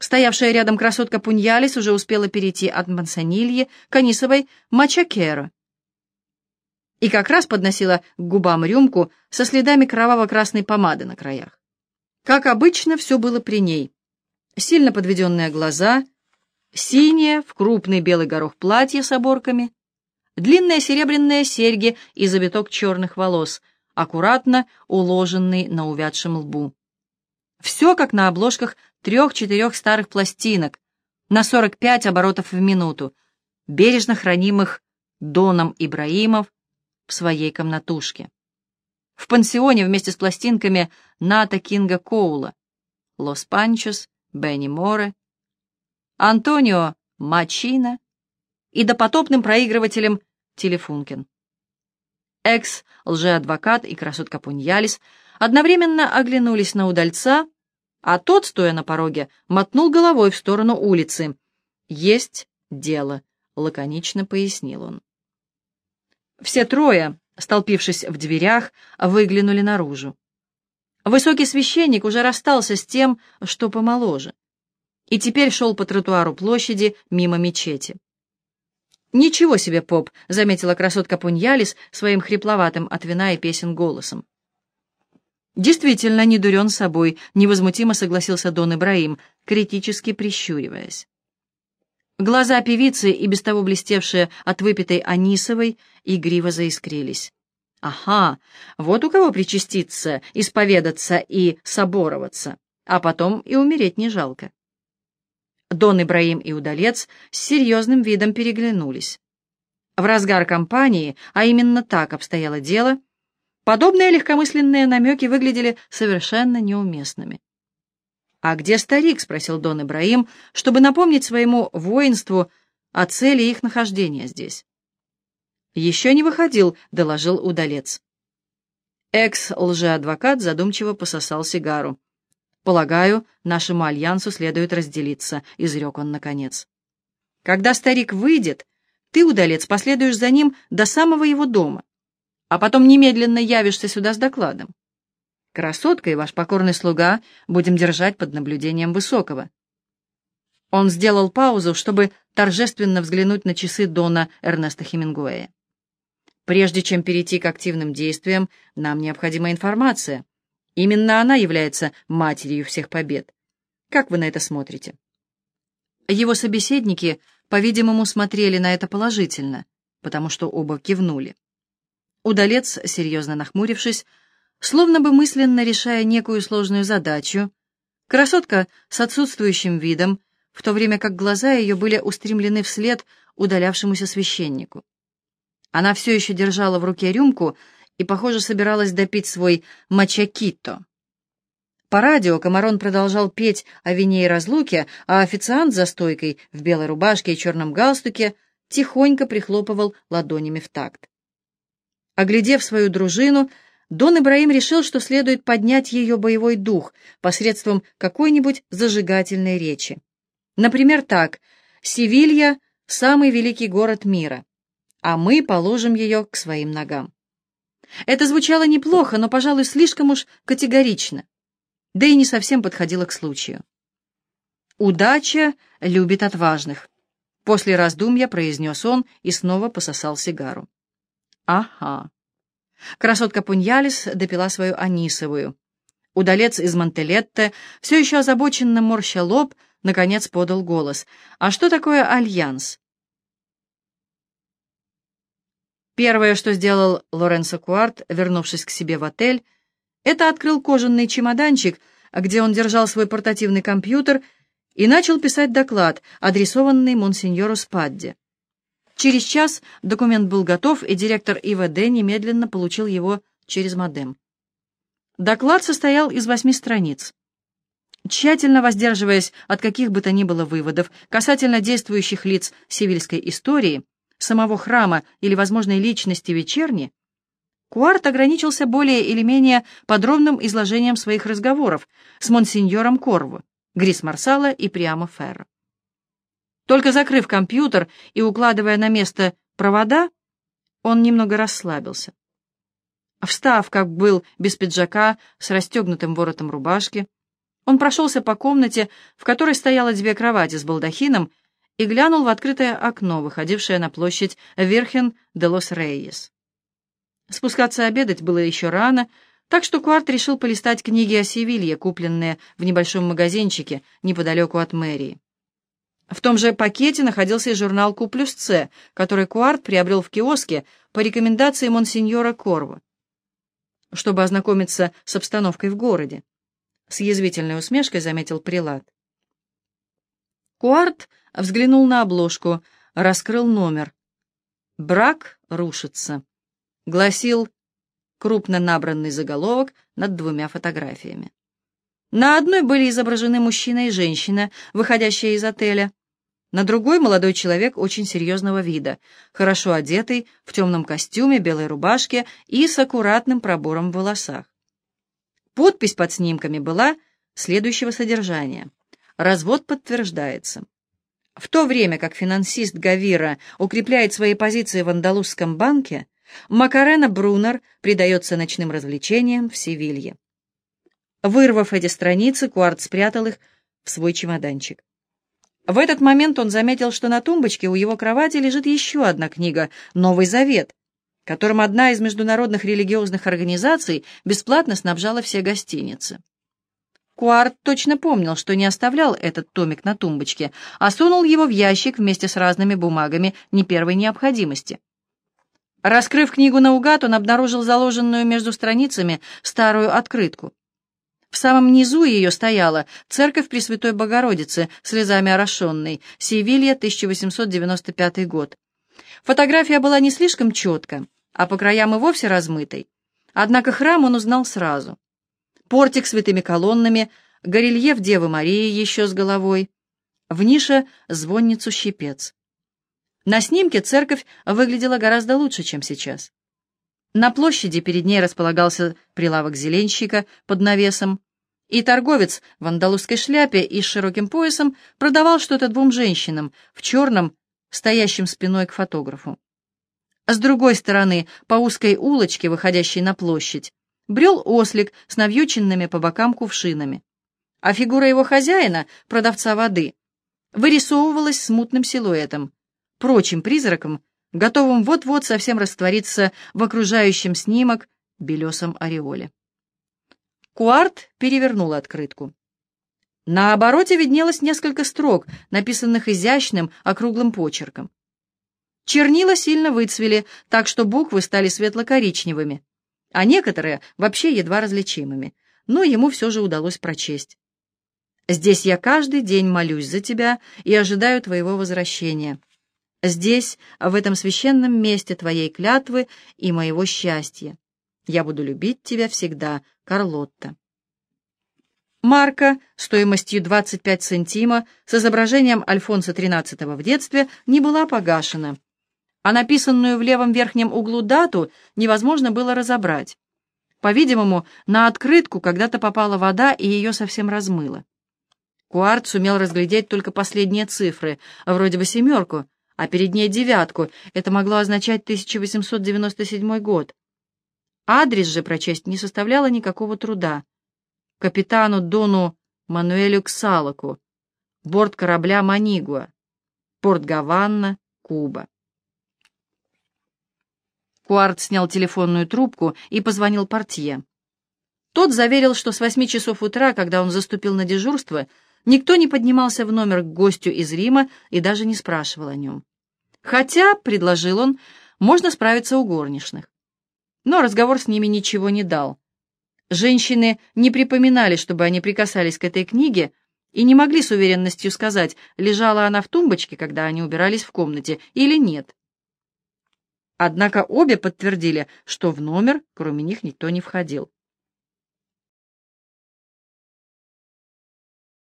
Стоявшая рядом красотка Пуньялис уже успела перейти от Мансонильи к Анисовой Мачакеро. И как раз подносила к губам рюмку со следами кроваво-красной помады на краях. Как обычно, все было при ней. Сильно подведенные глаза, синее в крупный белый горох платье с оборками, длинные серебряные серьги и завиток черных волос, аккуратно уложенный на увядшем лбу. Все как на обложках трех-четырех старых пластинок на 45 оборотов в минуту, бережно хранимых Доном Ибраимов в своей комнатушке. В пансионе вместе с пластинками Ната Кинга Коула, Лос Панчос, Бенни Море, Антонио Мачина и допотопным проигрывателем Телефункин. Экс-лжеадвокат и красотка Пуньялис одновременно оглянулись на удальца, а тот, стоя на пороге, мотнул головой в сторону улицы. «Есть дело», — лаконично пояснил он. Все трое, столпившись в дверях, выглянули наружу. Высокий священник уже расстался с тем, что помоложе, и теперь шел по тротуару площади мимо мечети. «Ничего себе, поп!» — заметила красотка Пуньялис своим хрипловатым от вина и песен голосом. «Действительно, не дурен собой», — невозмутимо согласился Дон Ибраим, критически прищуриваясь. Глаза певицы, и без того блестевшие от выпитой Анисовой, игриво заискрились. «Ага, вот у кого причаститься, исповедаться и собороваться, а потом и умереть не жалко». Дон Ибраим и удалец с серьезным видом переглянулись. В разгар кампании, а именно так обстояло дело, — Подобные легкомысленные намеки выглядели совершенно неуместными. «А где старик?» — спросил Дон Ибраим, чтобы напомнить своему воинству о цели их нахождения здесь. «Еще не выходил», — доложил удалец. Экс-лжеадвокат задумчиво пососал сигару. «Полагаю, нашему альянсу следует разделиться», — изрек он наконец. «Когда старик выйдет, ты, удалец, последуешь за ним до самого его дома а потом немедленно явишься сюда с докладом. Красотка и ваш покорный слуга будем держать под наблюдением Высокого». Он сделал паузу, чтобы торжественно взглянуть на часы Дона Эрнеста Хемингуэя. «Прежде чем перейти к активным действиям, нам необходима информация. Именно она является матерью всех побед. Как вы на это смотрите?» Его собеседники, по-видимому, смотрели на это положительно, потому что оба кивнули. Удалец, серьезно нахмурившись, словно бы мысленно решая некую сложную задачу, красотка с отсутствующим видом, в то время как глаза ее были устремлены вслед удалявшемуся священнику. Она все еще держала в руке рюмку и, похоже, собиралась допить свой мачакито. По радио Камарон продолжал петь о вине и разлуке, а официант за стойкой в белой рубашке и черном галстуке тихонько прихлопывал ладонями в такт. Оглядев свою дружину, Дон Ибраим решил, что следует поднять ее боевой дух посредством какой-нибудь зажигательной речи. Например, так «Севилья — самый великий город мира, а мы положим ее к своим ногам». Это звучало неплохо, но, пожалуй, слишком уж категорично, да и не совсем подходило к случаю. «Удача любит отважных», — после раздумья произнес он и снова пососал сигару. Ага. Красотка Пуньялис допила свою анисовую. Удалец из Монтелетте, все еще озабоченно морща лоб, наконец подал голос. «А что такое альянс?» Первое, что сделал Лоренцо Куарт, вернувшись к себе в отель, это открыл кожаный чемоданчик, где он держал свой портативный компьютер, и начал писать доклад, адресованный монсеньору Спадде. Через час документ был готов, и директор ИВД немедленно получил его через модем. Доклад состоял из восьми страниц. Тщательно воздерживаясь от каких бы то ни было выводов касательно действующих лиц сивильской истории, самого храма или возможной личности вечерни, Куарт ограничился более или менее подробным изложением своих разговоров с монсеньором Корву, Грис Марсала и Приамо Ферро. Только закрыв компьютер и укладывая на место провода, он немного расслабился. Встав, как был, без пиджака, с расстегнутым воротом рубашки, Он прошелся по комнате, в которой стояло две кровати с балдахином, и глянул в открытое окно, выходившее на площадь Верхен де лос Рейес. Спускаться обедать было еще рано, так что Куарт решил полистать книги о Севилье, купленные в небольшом магазинчике неподалеку от мэрии. В том же пакете находился и журнал «Ку плюс С», который Куарт приобрел в киоске по рекомендации монсеньора Корво, чтобы ознакомиться с обстановкой в городе. С язвительной усмешкой заметил прилад. Куарт взглянул на обложку, раскрыл номер. «Брак рушится», — гласил крупно набранный заголовок над двумя фотографиями. На одной были изображены мужчина и женщина, выходящие из отеля. На другой — молодой человек очень серьезного вида, хорошо одетый, в темном костюме, белой рубашке и с аккуратным пробором в волосах. Подпись под снимками была следующего содержания. Развод подтверждается. В то время как финансист Гавира укрепляет свои позиции в Андалузском банке, Макарена Брунер предается ночным развлечениям в Севилье. Вырвав эти страницы, Куарт спрятал их в свой чемоданчик. В этот момент он заметил, что на тумбочке у его кровати лежит еще одна книга «Новый Завет», которым одна из международных религиозных организаций бесплатно снабжала все гостиницы. Куарт точно помнил, что не оставлял этот томик на тумбочке, а сунул его в ящик вместе с разными бумагами не первой необходимости. Раскрыв книгу наугад, он обнаружил заложенную между страницами старую открытку. В самом низу ее стояла «Церковь Пресвятой Богородицы, слезами орошенной, Севилья, 1895 год». Фотография была не слишком четко, а по краям и вовсе размытой. Однако храм он узнал сразу портик с витыми колоннами, горельеф Девы Марии еще с головой, в нише звонницу щипец. На снимке церковь выглядела гораздо лучше, чем сейчас. На площади перед ней располагался прилавок зеленщика под навесом, и торговец в андалузской шляпе и с широким поясом продавал что-то двум женщинам в черном, стоящем спиной к фотографу. С другой стороны, по узкой улочке, выходящей на площадь, брел ослик с навьюченными по бокам кувшинами, а фигура его хозяина, продавца воды, вырисовывалась смутным силуэтом, прочим призраком, готовым вот-вот совсем раствориться в окружающем снимок белесом ореоле. Куарт перевернул открытку. На обороте виднелось несколько строк, написанных изящным округлым почерком. Чернила сильно выцвели, так что буквы стали светло-коричневыми, а некоторые вообще едва различимыми, но ему все же удалось прочесть. «Здесь я каждый день молюсь за тебя и ожидаю твоего возвращения. Здесь, в этом священном месте твоей клятвы и моего счастья. Я буду любить тебя всегда, Карлотта». Марка стоимостью 25 сантима с изображением Альфонса XIII в детстве не была погашена, а написанную в левом верхнем углу дату невозможно было разобрать. По-видимому, на открытку когда-то попала вода и ее совсем размыло. Куарт сумел разглядеть только последние цифры, вроде бы семерку, а перед ней девятку. Это могло означать 1897 год. Адрес же прочесть не составляло никакого труда. Капитану Дону Мануэлю Ксалоку, борт корабля «Манигуа», порт Гаванна, Куба. Куарт снял телефонную трубку и позвонил портье. Тот заверил, что с восьми часов утра, когда он заступил на дежурство, никто не поднимался в номер к гостю из Рима и даже не спрашивал о нем. Хотя, предложил он, можно справиться у горничных. Но разговор с ними ничего не дал. Женщины не припоминали, чтобы они прикасались к этой книге, и не могли с уверенностью сказать, лежала она в тумбочке, когда они убирались в комнате, или нет. Однако обе подтвердили, что в номер, кроме них, никто не входил.